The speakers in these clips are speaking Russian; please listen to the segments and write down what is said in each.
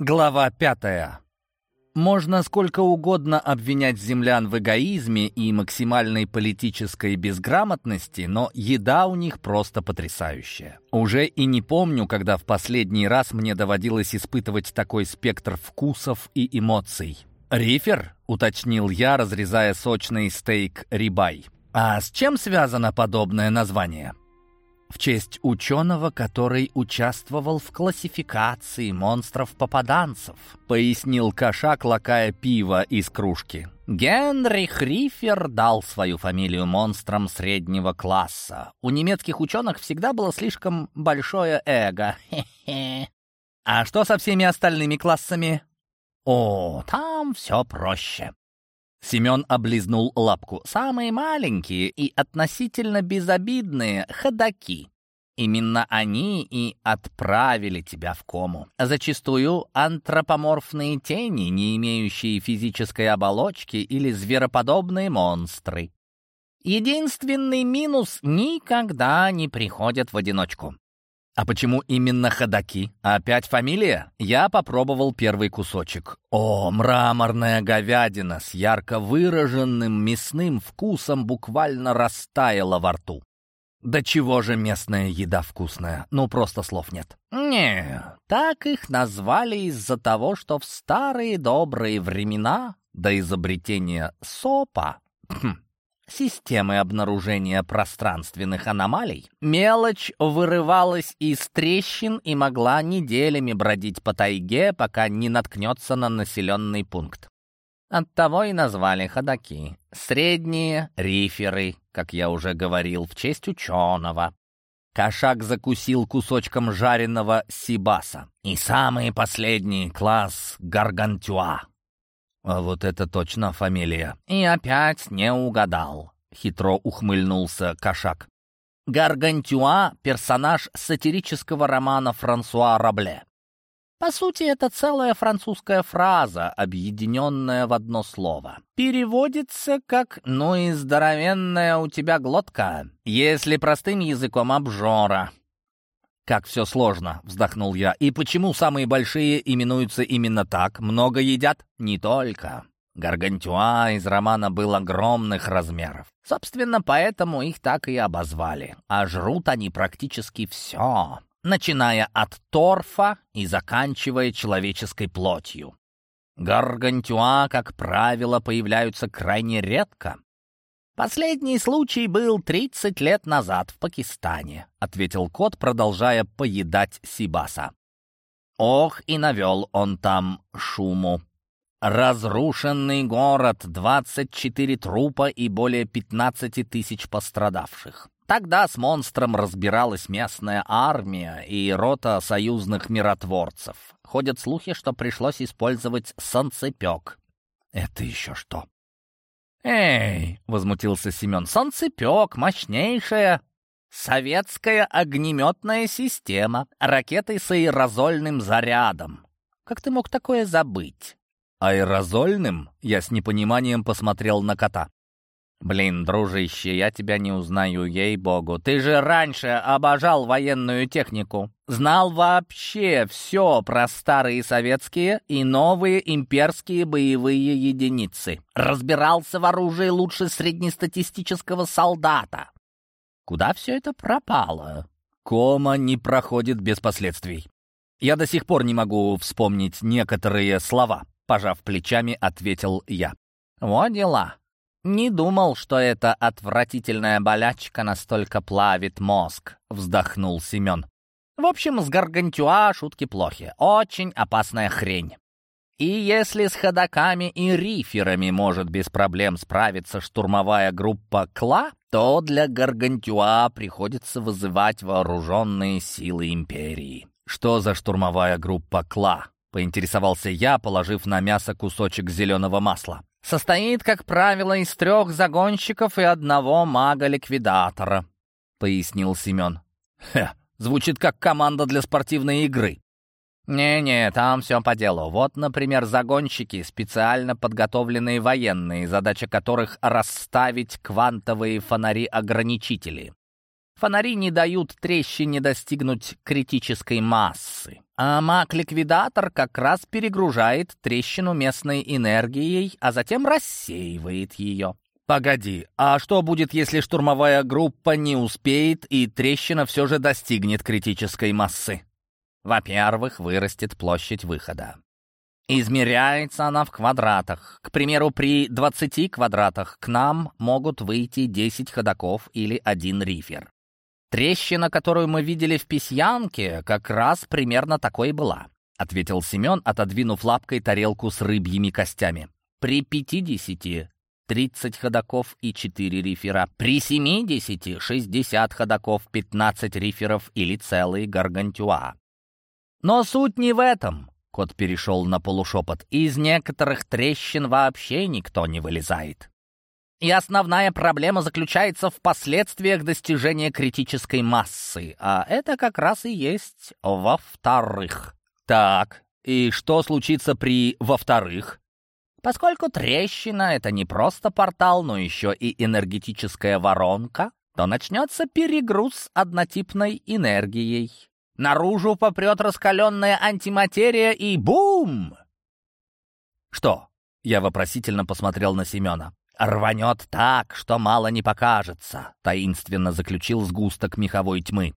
Глава пятая. Можно сколько угодно обвинять землян в эгоизме и максимальной политической безграмотности, но еда у них просто потрясающая. Уже и не помню, когда в последний раз мне доводилось испытывать такой спектр вкусов и эмоций. «Рифер?» — уточнил я, разрезая сочный стейк рибай. «А с чем связано подобное название?» В честь ученого, который участвовал в классификации монстров-попаданцев», пояснил кошак, лакая пиво из кружки. Генри Хрифер дал свою фамилию монстрам среднего класса. У немецких ученых всегда было слишком большое эго. Хе-хе. А что со всеми остальными классами? О, там все проще. Семен облизнул лапку. «Самые маленькие и относительно безобидные — ходаки. Именно они и отправили тебя в кому. Зачастую антропоморфные тени, не имеющие физической оболочки или звероподобные монстры. Единственный минус — никогда не приходят в одиночку. А почему именно ходаки? Опять фамилия? Я попробовал первый кусочек. О, мраморная говядина с ярко выраженным мясным вкусом буквально растаяла во рту. Да чего же местная еда вкусная? Ну, просто слов нет. Не, так их назвали из-за того, что в старые добрые времена до изобретения СОПа хм, системы обнаружения пространственных аномалий, мелочь вырывалась из трещин и могла неделями бродить по тайге, пока не наткнется на населенный пункт. Оттого и назвали ходаки. Средние — риферы, как я уже говорил, в честь ученого. Кошак закусил кусочком жареного сибаса. И самый последний — класс гаргантюа. А вот это точно фамилия. И опять не угадал. Хитро ухмыльнулся кошак. Гаргантюа — персонаж сатирического романа Франсуа Рабле. По сути, это целая французская фраза, объединенная в одно слово. Переводится как «ну и здоровенная у тебя глотка», если простым языком обжора. «Как все сложно», — вздохнул я. «И почему самые большие именуются именно так? Много едят?» «Не только». Гаргантюа из романа был огромных размеров. Собственно, поэтому их так и обозвали. А жрут они практически все, начиная от торфа и заканчивая человеческой плотью. Гаргантюа, как правило, появляются крайне редко, «Последний случай был 30 лет назад в Пакистане», — ответил кот, продолжая поедать Сибаса. «Ох, и навел он там шуму. Разрушенный город, 24 трупа и более 15 тысяч пострадавших. Тогда с монстром разбиралась местная армия и рота союзных миротворцев. Ходят слухи, что пришлось использовать санцепек. Это еще что? «Эй!» — возмутился Семен. «Солнцепек, мощнейшая советская огнеметная система, ракеты с аэрозольным зарядом. Как ты мог такое забыть?» «Аэрозольным?» — я с непониманием посмотрел на кота. «Блин, дружище, я тебя не узнаю, ей-богу. Ты же раньше обожал военную технику. Знал вообще все про старые советские и новые имперские боевые единицы. Разбирался в оружии лучше среднестатистического солдата. Куда все это пропало?» Кома не проходит без последствий. Я до сих пор не могу вспомнить некоторые слова, пожав плечами, ответил я. «Вот дела. «Не думал, что эта отвратительная болячка настолько плавит мозг», — вздохнул Семен. «В общем, с гаргантюа шутки плохи. Очень опасная хрень. И если с ходаками и риферами может без проблем справиться штурмовая группа Кла, то для гаргантюа приходится вызывать вооруженные силы империи. Что за штурмовая группа Кла? Поинтересовался я, положив на мясо кусочек зеленого масла состоит, как правило, из трех загонщиков и одного мага-ликвидатора», — пояснил Семен. «Хе, звучит как команда для спортивной игры». «Не-не, там все по делу. Вот, например, загонщики, специально подготовленные военные, задача которых — расставить квантовые фонари-ограничители. Фонари не дают трещине достигнуть критической массы. А маг-ликвидатор как раз перегружает трещину местной энергией, а затем рассеивает ее. Погоди, а что будет, если штурмовая группа не успеет и трещина все же достигнет критической массы? Во-первых, вырастет площадь выхода. Измеряется она в квадратах. К примеру, при 20 квадратах к нам могут выйти 10 ходаков или один рифер. Трещина, которую мы видели в письянке, как раз примерно такой была, ответил Семен, отодвинув лапкой тарелку с рыбьими костями. При 50 30 ходаков и 4 рифера. При 70 60 ходаков, 15 риферов или целый гаргантюа. Но суть не в этом. Кот перешел на полушепот. Из некоторых трещин вообще никто не вылезает. И основная проблема заключается в последствиях достижения критической массы, а это как раз и есть во-вторых. Так, и что случится при «во-вторых»? Поскольку трещина — это не просто портал, но еще и энергетическая воронка, то начнется перегруз однотипной энергией. Наружу попрет раскаленная антиматерия и бум! Что? Я вопросительно посмотрел на Семена. «Рванет так, что мало не покажется», — таинственно заключил сгусток меховой тьмы.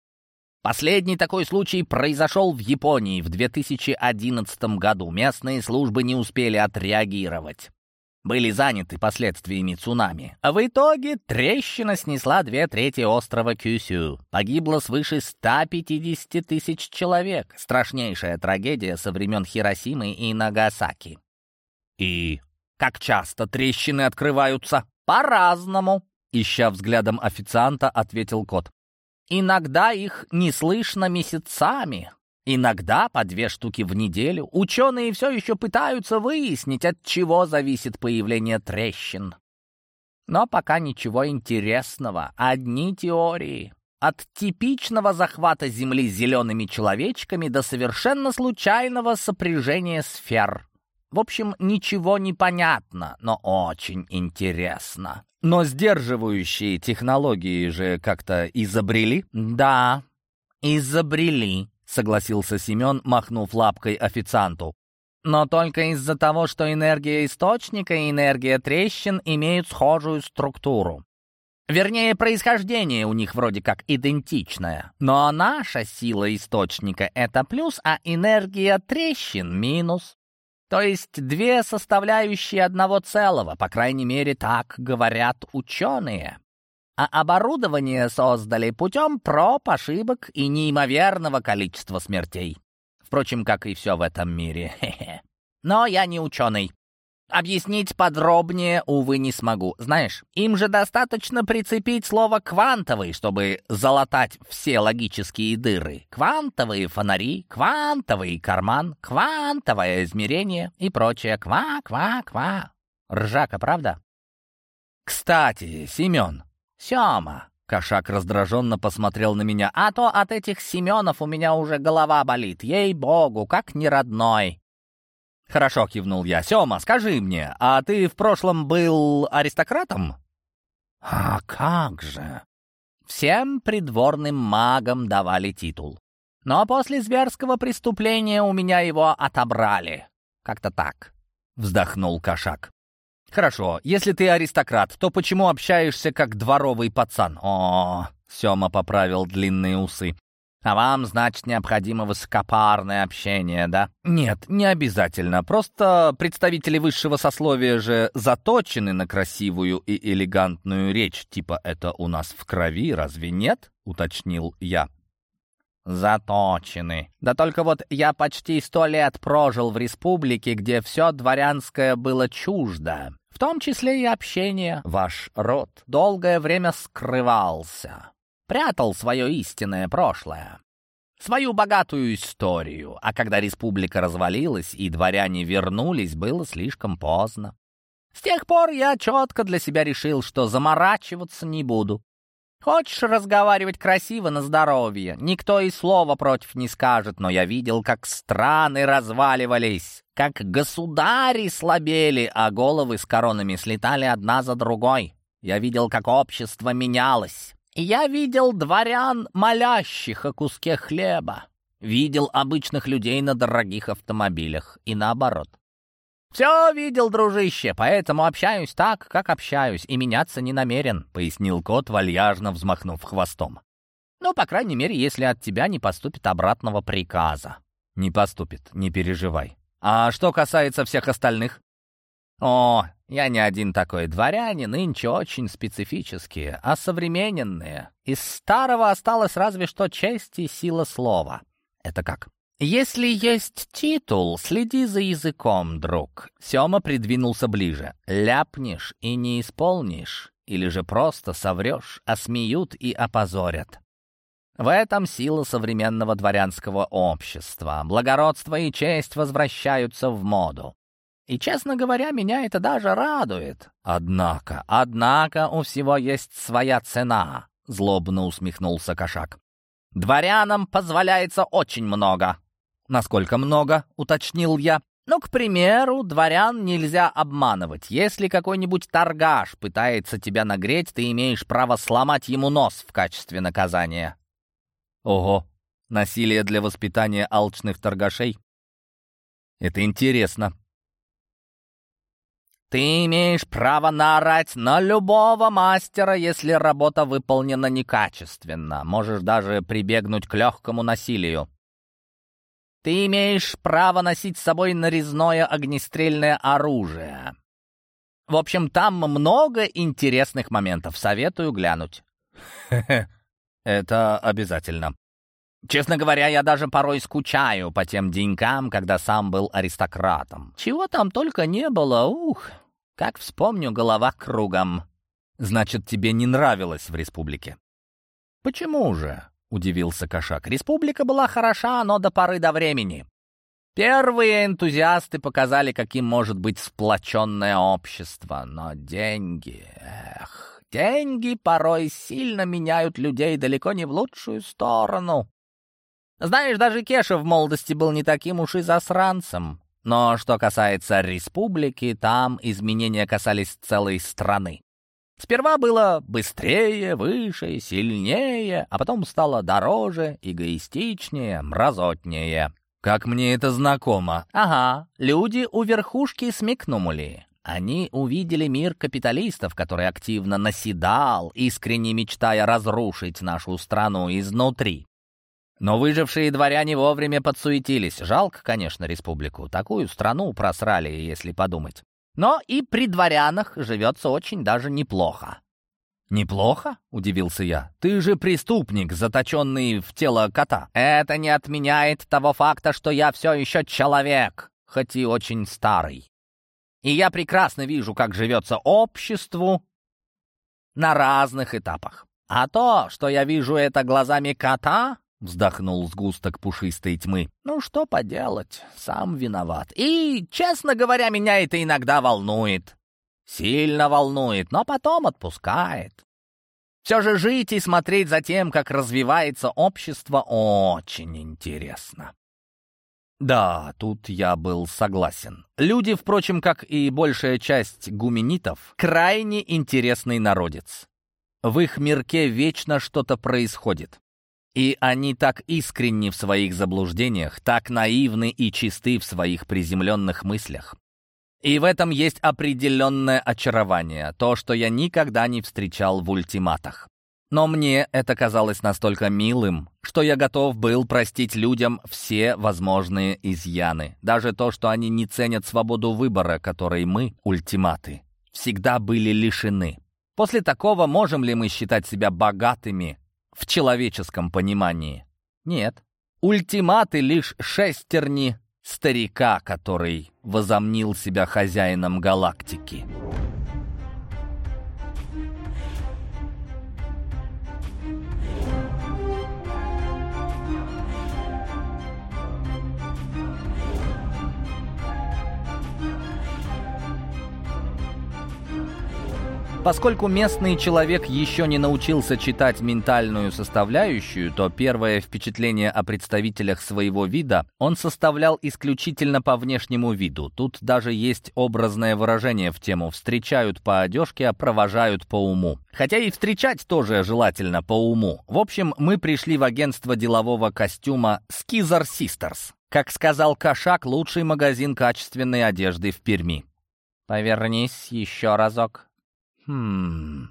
Последний такой случай произошел в Японии в 2011 году. Местные службы не успели отреагировать. Были заняты последствиями цунами. А в итоге трещина снесла две трети острова Кюсю. Погибло свыше 150 тысяч человек. Страшнейшая трагедия со времен Хиросимы и Нагасаки. И как часто трещины открываются? По-разному. Ища взглядом официанта, ответил кот. Иногда их не слышно месяцами, иногда по две штуки в неделю. Ученые все еще пытаются выяснить, от чего зависит появление трещин. Но пока ничего интересного, одни теории. От типичного захвата Земли зелеными человечками до совершенно случайного сопряжения сфер. В общем, ничего не понятно, но очень интересно. Но сдерживающие технологии же как-то изобрели? Да, изобрели, согласился Семен, махнув лапкой официанту. Но только из-за того, что энергия источника и энергия трещин имеют схожую структуру. Вернее, происхождение у них вроде как идентичное. Но наша сила источника — это плюс, а энергия трещин — минус. То есть две составляющие одного целого, по крайней мере, так говорят ученые. А оборудование создали путем проб, ошибок и неимоверного количества смертей. Впрочем, как и все в этом мире. Но я не ученый. Объяснить подробнее, увы, не смогу. Знаешь, им же достаточно прицепить слово «квантовый», чтобы залатать все логические дыры. Квантовые фонари, квантовый карман, квантовое измерение и прочее. Ква-ква-ква. Ржака, правда? Кстати, Семен. Сема. Кошак раздраженно посмотрел на меня. А то от этих Семенов у меня уже голова болит. Ей-богу, как не родной. «Хорошо», — кивнул я. «Сема, скажи мне, а ты в прошлом был аристократом?» «А как же!» Всем придворным магам давали титул. Но после зверского преступления у меня его отобрали. Как-то так, — вздохнул кошак. «Хорошо, если ты аристократ, то почему общаешься как дворовый пацан?» «О, — Сема поправил длинные усы. А вам, значит, необходимо высокопарное общение, да? Нет, не обязательно. Просто представители высшего сословия же заточены на красивую и элегантную речь. Типа это у нас в крови, разве нет? Уточнил я. Заточены. Да только вот я почти сто лет прожил в республике, где все дворянское было чуждо. В том числе и общение. Ваш род долгое время скрывался прятал свое истинное прошлое, свою богатую историю, а когда республика развалилась и дворяне вернулись, было слишком поздно. С тех пор я четко для себя решил, что заморачиваться не буду. Хочешь разговаривать красиво на здоровье? Никто и слова против не скажет, но я видел, как страны разваливались, как государи слабели, а головы с коронами слетали одна за другой. Я видел, как общество менялось. Я видел дворян, молящих о куске хлеба. Видел обычных людей на дорогих автомобилях. И наоборот. «Все видел, дружище, поэтому общаюсь так, как общаюсь, и меняться не намерен», — пояснил кот, вальяжно взмахнув хвостом. «Ну, по крайней мере, если от тебя не поступит обратного приказа». «Не поступит, не переживай. А что касается всех остальных?» «О, я не один такой. Дворяне нынче очень специфические, а современные. Из старого осталось разве что честь и сила слова». «Это как?» «Если есть титул, следи за языком, друг». Сёма придвинулся ближе. «Ляпнешь и не исполнишь, или же просто соврешь, осмеют и опозорят». В этом сила современного дворянского общества. Благородство и честь возвращаются в моду. И, честно говоря, меня это даже радует. Однако, однако у всего есть своя цена, злобно усмехнулся кошак. Дворянам позволяется очень много, «Насколько много?» — уточнил я. «Ну, к примеру, дворян нельзя обманывать. Если какой-нибудь торгаш пытается тебя нагреть, ты имеешь право сломать ему нос в качестве наказания». «Ого! Насилие для воспитания алчных торгашей?» «Это интересно», ты имеешь право наорать на любого мастера, если работа выполнена некачественно. Можешь даже прибегнуть к легкому насилию. Ты имеешь право носить с собой нарезное огнестрельное оружие. В общем, там много интересных моментов. Советую глянуть. Это обязательно. Честно говоря, я даже порой скучаю по тем денькам, когда сам был аристократом. Чего там только не было, ух, как вспомню, голова кругом. Значит, тебе не нравилось в республике? Почему же? — удивился Кошак. «Республика была хороша, но до поры до времени. Первые энтузиасты показали, каким может быть сплоченное общество. Но деньги... Эх, деньги порой сильно меняют людей далеко не в лучшую сторону. Знаешь, даже Кеша в молодости был не таким уж и засранцем. Но что касается республики, там изменения касались целой страны. Сперва было быстрее, выше, сильнее, а потом стало дороже, эгоистичнее, мразотнее. Как мне это знакомо. Ага, люди у верхушки смекнули. Они увидели мир капиталистов, который активно наседал, искренне мечтая разрушить нашу страну изнутри. Но выжившие дворяне вовремя подсуетились. Жалко, конечно, республику. Такую страну просрали, если подумать. Но и при дворянах живется очень даже неплохо. «Неплохо?» — удивился я. «Ты же преступник, заточенный в тело кота». «Это не отменяет того факта, что я все еще человек, хоть и очень старый. И я прекрасно вижу, как живется обществу на разных этапах. А то, что я вижу это глазами кота, Вздохнул сгусток пушистой тьмы. «Ну что поделать, сам виноват. И, честно говоря, меня это иногда волнует. Сильно волнует, но потом отпускает. Все же жить и смотреть за тем, как развивается общество, очень интересно». Да, тут я был согласен. Люди, впрочем, как и большая часть гуменитов, крайне интересный народец. В их мирке вечно что-то происходит. И они так искренни в своих заблуждениях, так наивны и чисты в своих приземленных мыслях. И в этом есть определенное очарование, то, что я никогда не встречал в ультиматах. Но мне это казалось настолько милым, что я готов был простить людям все возможные изъяны. Даже то, что они не ценят свободу выбора, которой мы, ультиматы, всегда были лишены. После такого можем ли мы считать себя богатыми в человеческом понимании. Нет. Ультиматы лишь шестерни старика, который возомнил себя хозяином галактики. Поскольку местный человек еще не научился читать ментальную составляющую, то первое впечатление о представителях своего вида он составлял исключительно по внешнему виду. Тут даже есть образное выражение в тему «встречают по одежке, а провожают по уму». Хотя и встречать тоже желательно по уму. В общем, мы пришли в агентство делового костюма Skizzer Sisters. Как сказал Кошак, лучший магазин качественной одежды в Перми. «Повернись еще разок». «Хм...»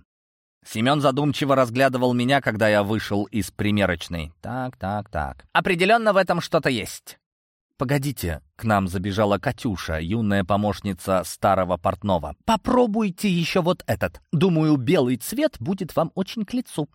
Семен задумчиво разглядывал меня, когда я вышел из примерочной. «Так, так, так. Определенно в этом что-то есть». «Погодите», — к нам забежала Катюша, юная помощница старого портного. «Попробуйте еще вот этот. Думаю, белый цвет будет вам очень к лицу».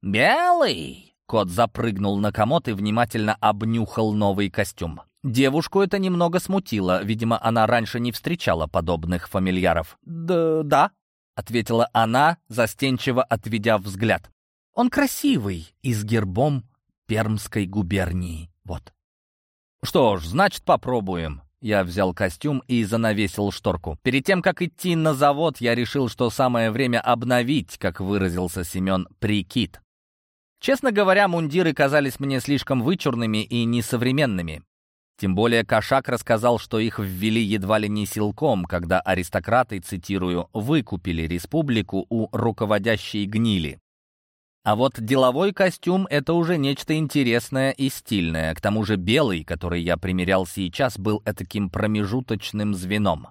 «Белый?» Кот запрыгнул на комод и внимательно обнюхал новый костюм. Девушку это немного смутило. Видимо, она раньше не встречала подобных фамильяров. «Да, да», — ответила она, застенчиво отведя взгляд. «Он красивый и с гербом Пермской губернии. Вот». «Что ж, значит, попробуем». Я взял костюм и занавесил шторку. Перед тем, как идти на завод, я решил, что самое время обновить, как выразился Семен, прикид. Честно говоря, мундиры казались мне слишком вычурными и несовременными. Тем более Кошак рассказал, что их ввели едва ли не силком, когда аристократы, цитирую, «выкупили республику у руководящей гнили». А вот деловой костюм — это уже нечто интересное и стильное. К тому же белый, который я примерял сейчас, был таким промежуточным звеном.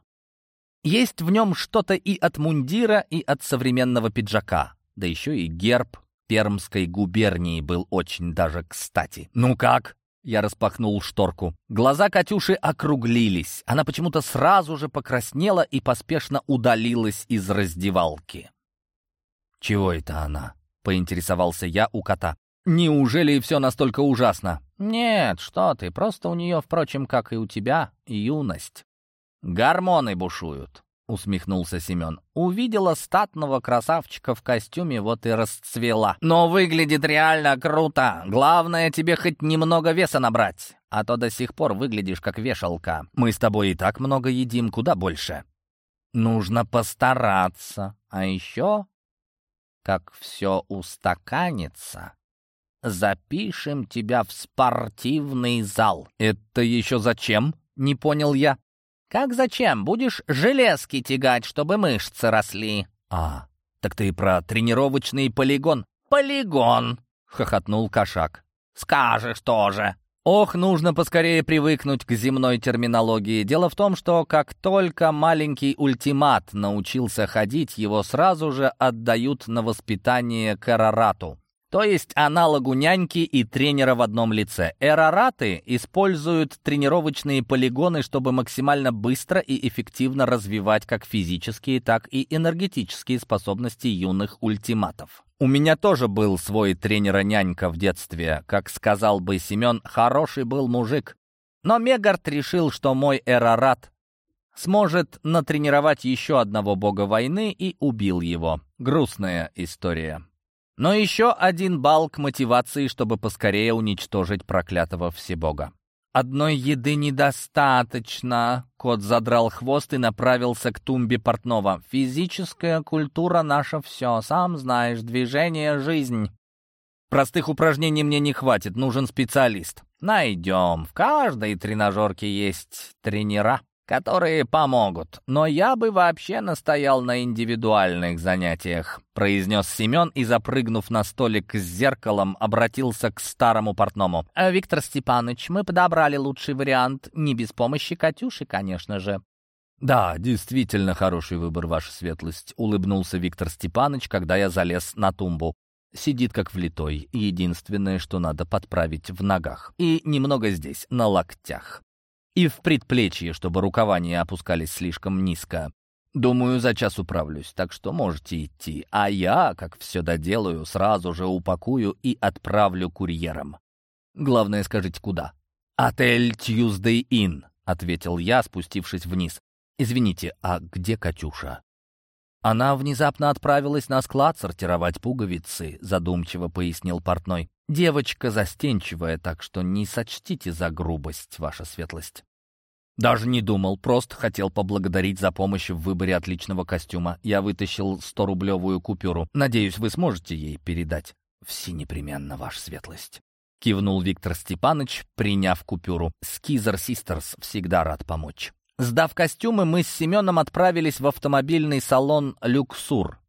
Есть в нем что-то и от мундира, и от современного пиджака. Да еще и герб Пермской губернии был очень даже кстати. «Ну как?» Я распахнул шторку. Глаза Катюши округлились. Она почему-то сразу же покраснела и поспешно удалилась из раздевалки. «Чего это она?» — поинтересовался я у кота. «Неужели все настолько ужасно?» «Нет, что ты, просто у нее, впрочем, как и у тебя, юность. Гормоны бушуют. — усмехнулся Семен. «Увидела статного красавчика в костюме, вот и расцвела. Но выглядит реально круто. Главное, тебе хоть немного веса набрать, а то до сих пор выглядишь как вешалка. Мы с тобой и так много едим, куда больше. Нужно постараться. А еще, как все устаканится, запишем тебя в спортивный зал». «Это еще зачем?» — не понял я. «Как зачем? Будешь железки тягать, чтобы мышцы росли». «А, так ты про тренировочный полигон». «Полигон!» — хохотнул кошак. «Скажешь тоже». Ох, нужно поскорее привыкнуть к земной терминологии. Дело в том, что как только маленький ультимат научился ходить, его сразу же отдают на воспитание к Эрарату то есть аналогу няньки и тренера в одном лице. Эрораты используют тренировочные полигоны, чтобы максимально быстро и эффективно развивать как физические, так и энергетические способности юных ультиматов. У меня тоже был свой тренера-нянька в детстве. Как сказал бы Семен, хороший был мужик. Но Мегард решил, что мой эрорат сможет натренировать еще одного бога войны и убил его. Грустная история. Но еще один балл к мотивации, чтобы поскорее уничтожить проклятого Всебога. «Одной еды недостаточно», — кот задрал хвост и направился к тумбе портного. «Физическая культура — наше все, сам знаешь, движение — жизнь». «Простых упражнений мне не хватит, нужен специалист». «Найдем, в каждой тренажерке есть тренера» которые помогут. Но я бы вообще настоял на индивидуальных занятиях», — произнес Семен и, запрыгнув на столик с зеркалом, обратился к старому портному. «Э, «Виктор Степанович, мы подобрали лучший вариант, не без помощи Катюши, конечно же». «Да, действительно хороший выбор, ваша светлость», — улыбнулся Виктор Степанович, когда я залез на тумбу. Сидит как влитой. Единственное, что надо подправить в ногах. И немного здесь, на локтях и в предплечье, чтобы рукава не опускались слишком низко. Думаю, за час управлюсь, так что можете идти. А я, как все доделаю, сразу же упакую и отправлю курьером. Главное, скажите, куда? «Отель Tuesday Inn», — ответил я, спустившись вниз. «Извините, а где Катюша?» «Она внезапно отправилась на склад сортировать пуговицы», — задумчиво пояснил портной. «Девочка застенчивая, так что не сочтите за грубость, ваша светлость». Даже не думал, просто хотел поблагодарить за помощь в выборе отличного костюма. Я вытащил 100-рублевую купюру. Надеюсь, вы сможете ей передать. Все непременно, ваша светлость. Кивнул Виктор Степанович, приняв купюру. Скизер Систерс всегда рад помочь. Сдав костюмы, мы с Семеном отправились в автомобильный салон «Люксур»,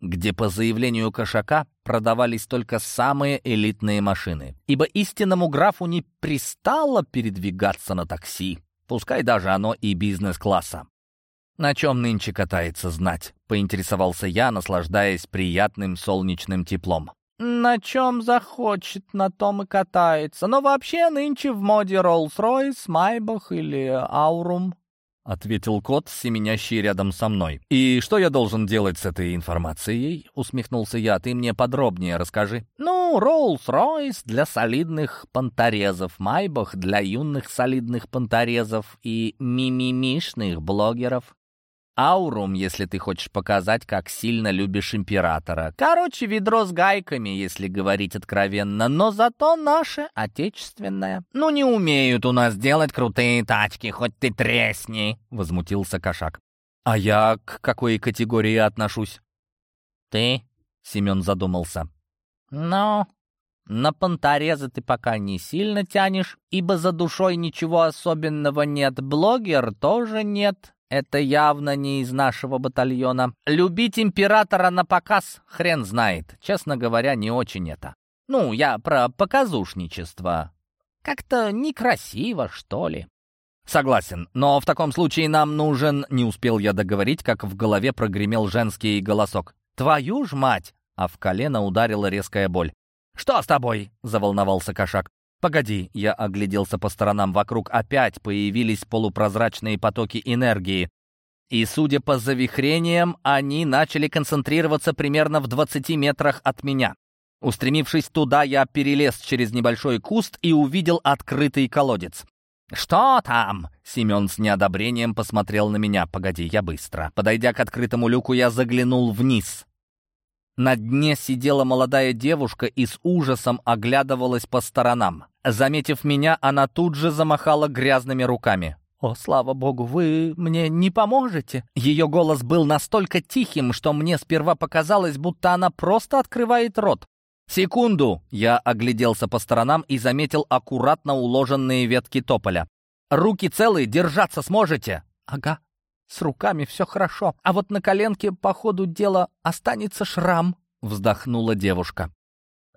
где по заявлению Кошака продавались только самые элитные машины, ибо истинному графу не пристало передвигаться на такси, пускай даже оно и бизнес-класса. «На чем нынче катается знать?» — поинтересовался я, наслаждаясь приятным солнечным теплом. «На чем захочет, на том и катается. Но вообще нынче в моде Роллс-Ройс, Майбах или Аурум». — ответил кот, семенящий рядом со мной. «И что я должен делать с этой информацией?» — усмехнулся я. «Ты мне подробнее расскажи». «Ну, Роллс-Ройс для солидных понторезов, Майбах для юных солидных понторезов и мимимишных блогеров. Аурум, если ты хочешь показать, как сильно любишь императора. Короче, ведро с гайками, если говорить откровенно, но зато наше отечественное. Ну, не умеют у нас делать крутые тачки, хоть ты тресни, — возмутился кошак. А я к какой категории отношусь? Ты, — Семен задумался. Ну, на понторезы ты пока не сильно тянешь, ибо за душой ничего особенного нет, блогер тоже нет, это явно не из нашего батальона. Любить императора на показ хрен знает. Честно говоря, не очень это. Ну, я про показушничество. Как-то некрасиво, что ли. Согласен, но в таком случае нам нужен... Не успел я договорить, как в голове прогремел женский голосок. «Твою ж мать!» А в колено ударила резкая боль. «Что с тобой?» — заволновался кошак. «Погоди!» — я огляделся по сторонам. Вокруг опять появились полупрозрачные потоки энергии. И, судя по завихрениям, они начали концентрироваться примерно в 20 метрах от меня. Устремившись туда, я перелез через небольшой куст и увидел открытый колодец. «Что там?» — Семен с неодобрением посмотрел на меня. «Погоди, я быстро». Подойдя к открытому люку, я заглянул вниз. На дне сидела молодая девушка и с ужасом оглядывалась по сторонам. Заметив меня, она тут же замахала грязными руками. «О, слава богу, вы мне не поможете?» Ее голос был настолько тихим, что мне сперва показалось, будто она просто открывает рот. «Секунду!» — я огляделся по сторонам и заметил аккуратно уложенные ветки тополя. «Руки целые, держаться сможете?» «Ага, с руками все хорошо, а вот на коленке по ходу дела останется шрам», — вздохнула девушка.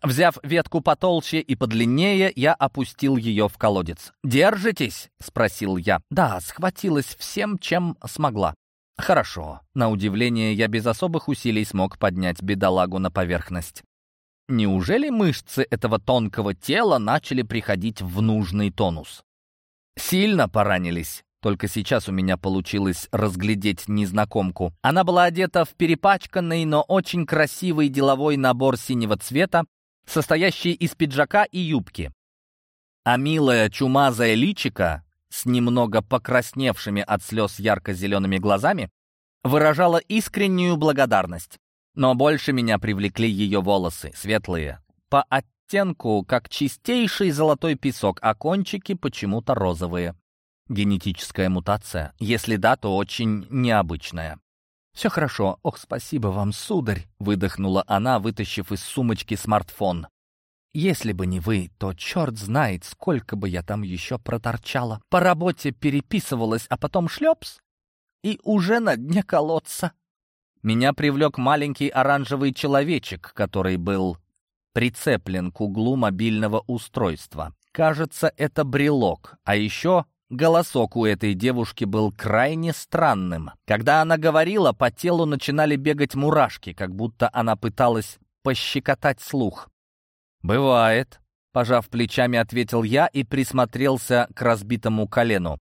Взяв ветку потолще и подлиннее, я опустил ее в колодец. «Держитесь?» — спросил я. «Да, схватилась всем, чем смогла». «Хорошо». На удивление, я без особых усилий смог поднять бедолагу на поверхность. Неужели мышцы этого тонкого тела начали приходить в нужный тонус? Сильно поранились. Только сейчас у меня получилось разглядеть незнакомку. Она была одета в перепачканный, но очень красивый деловой набор синего цвета, состоящий из пиджака и юбки. А милая чумазая личика с немного покрасневшими от слез ярко-зелеными глазами выражала искреннюю благодарность. Но больше меня привлекли ее волосы, светлые, по оттенку, как чистейший золотой песок, а кончики почему-то розовые. Генетическая мутация, если да, то очень необычная. «Все хорошо. Ох, спасибо вам, сударь!» — выдохнула она, вытащив из сумочки смартфон. «Если бы не вы, то черт знает, сколько бы я там еще проторчала. По работе переписывалась, а потом шлепс, и уже на дне колодца». Меня привлек маленький оранжевый человечек, который был прицеплен к углу мобильного устройства. Кажется, это брелок, а еще Голосок у этой девушки был крайне странным. Когда она говорила, по телу начинали бегать мурашки, как будто она пыталась пощекотать слух. «Бывает», — пожав плечами, ответил я и присмотрелся к разбитому колену.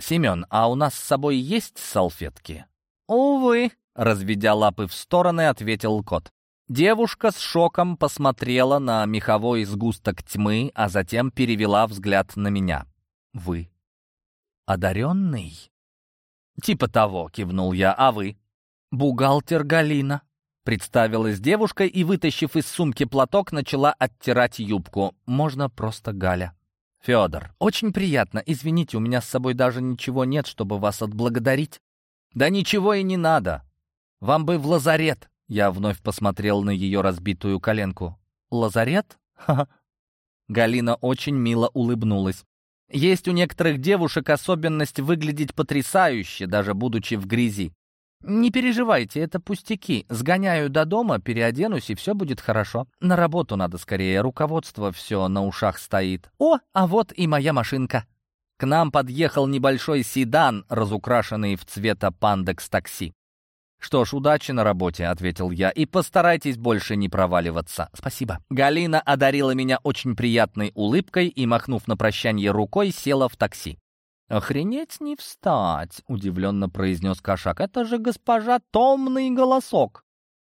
«Семен, а у нас с собой есть салфетки?» «Увы», — разведя лапы в стороны, ответил кот. Девушка с шоком посмотрела на меховой сгусток тьмы, а затем перевела взгляд на меня. «Вы одаренный?» «Типа того», — кивнул я, — «а вы?» «Бухгалтер Галина», — представилась девушка и, вытащив из сумки платок, начала оттирать юбку. «Можно просто Галя». Федор, очень приятно. Извините, у меня с собой даже ничего нет, чтобы вас отблагодарить. Да ничего и не надо. Вам бы в лазарет. Я вновь посмотрел на ее разбитую коленку. Лазарет? Ха-ха. Галина очень мило улыбнулась. Есть у некоторых девушек особенность выглядеть потрясающе, даже будучи в грязи. «Не переживайте, это пустяки. Сгоняю до дома, переоденусь, и все будет хорошо. На работу надо скорее, руководство все на ушах стоит. О, а вот и моя машинка». К нам подъехал небольшой седан, разукрашенный в цвета пандекс такси. «Что ж, удачи на работе», — ответил я, — «и постарайтесь больше не проваливаться». «Спасибо». Галина одарила меня очень приятной улыбкой и, махнув на прощание рукой, села в такси. «Охренеть не встать!» — удивленно произнес кошак. «Это же госпожа Томный голосок!»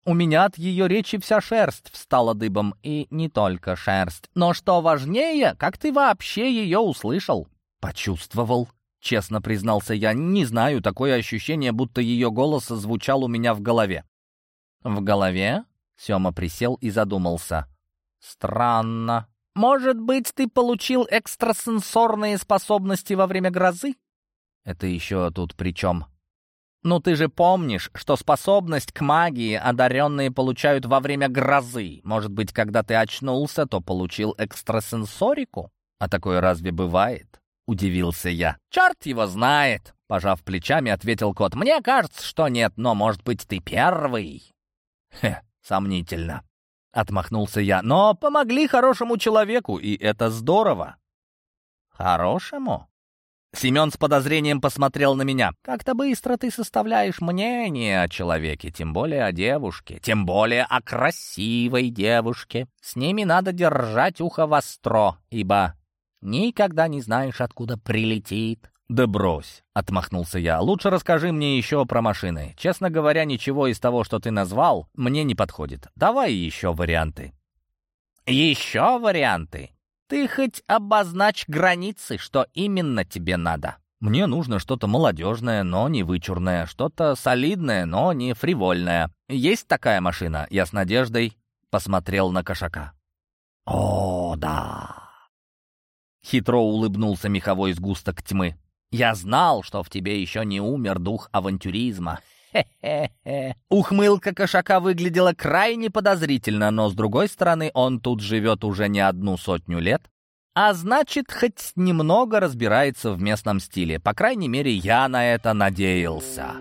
У меня от ее речи вся шерсть встала дыбом, и не только шерсть. Но что важнее, как ты вообще ее услышал? Почувствовал, честно признался я. Не знаю, такое ощущение, будто ее голос звучал у меня в голове. В голове? Сема присел и задумался. Странно. Может быть, ты получил экстрасенсорные способности во время грозы? Это еще тут при чем? Ну ты же помнишь, что способность к магии одаренные получают во время грозы. Может быть, когда ты очнулся, то получил экстрасенсорику? А такое разве бывает? Удивился я. Черт его знает! Пожав плечами, ответил кот. Мне кажется, что нет, но, может быть, ты первый? Хе, сомнительно. Отмахнулся я. «Но помогли хорошему человеку, и это здорово». «Хорошему?» Семен с подозрением посмотрел на меня. «Как-то быстро ты составляешь мнение о человеке, тем более о девушке, тем более о красивой девушке. С ними надо держать ухо востро, ибо никогда не знаешь, откуда прилетит. «Да брось», — отмахнулся я. «Лучше расскажи мне еще про машины. Честно говоря, ничего из того, что ты назвал, мне не подходит. Давай еще варианты». «Еще варианты? Ты хоть обозначь границы, что именно тебе надо». «Мне нужно что-то молодежное, но не вычурное, что-то солидное, но не фривольное. Есть такая машина?» Я с надеждой посмотрел на кошака. «О, да!» Хитро улыбнулся меховой сгусток тьмы. Я знал, что в тебе еще не умер дух авантюризма. Хе-хе-хе. Ухмылка кошака выглядела крайне подозрительно, но, с другой стороны, он тут живет уже не одну сотню лет, а значит, хоть немного разбирается в местном стиле. По крайней мере, я на это надеялся.